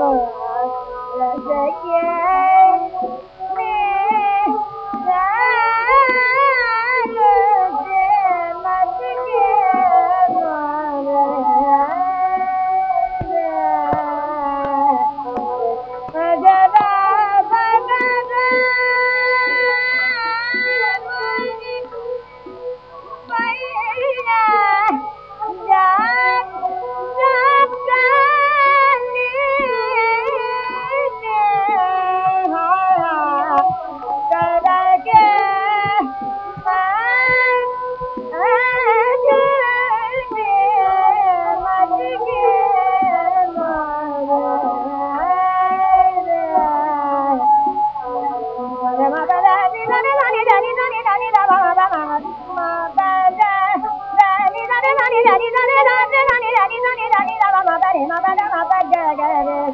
送儿在人间。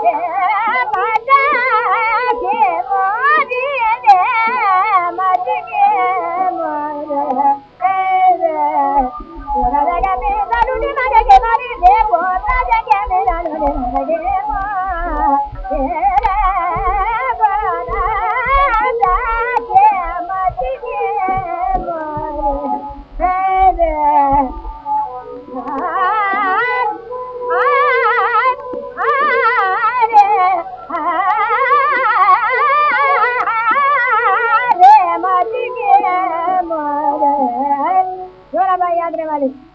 मारूे मारे मो डे वाले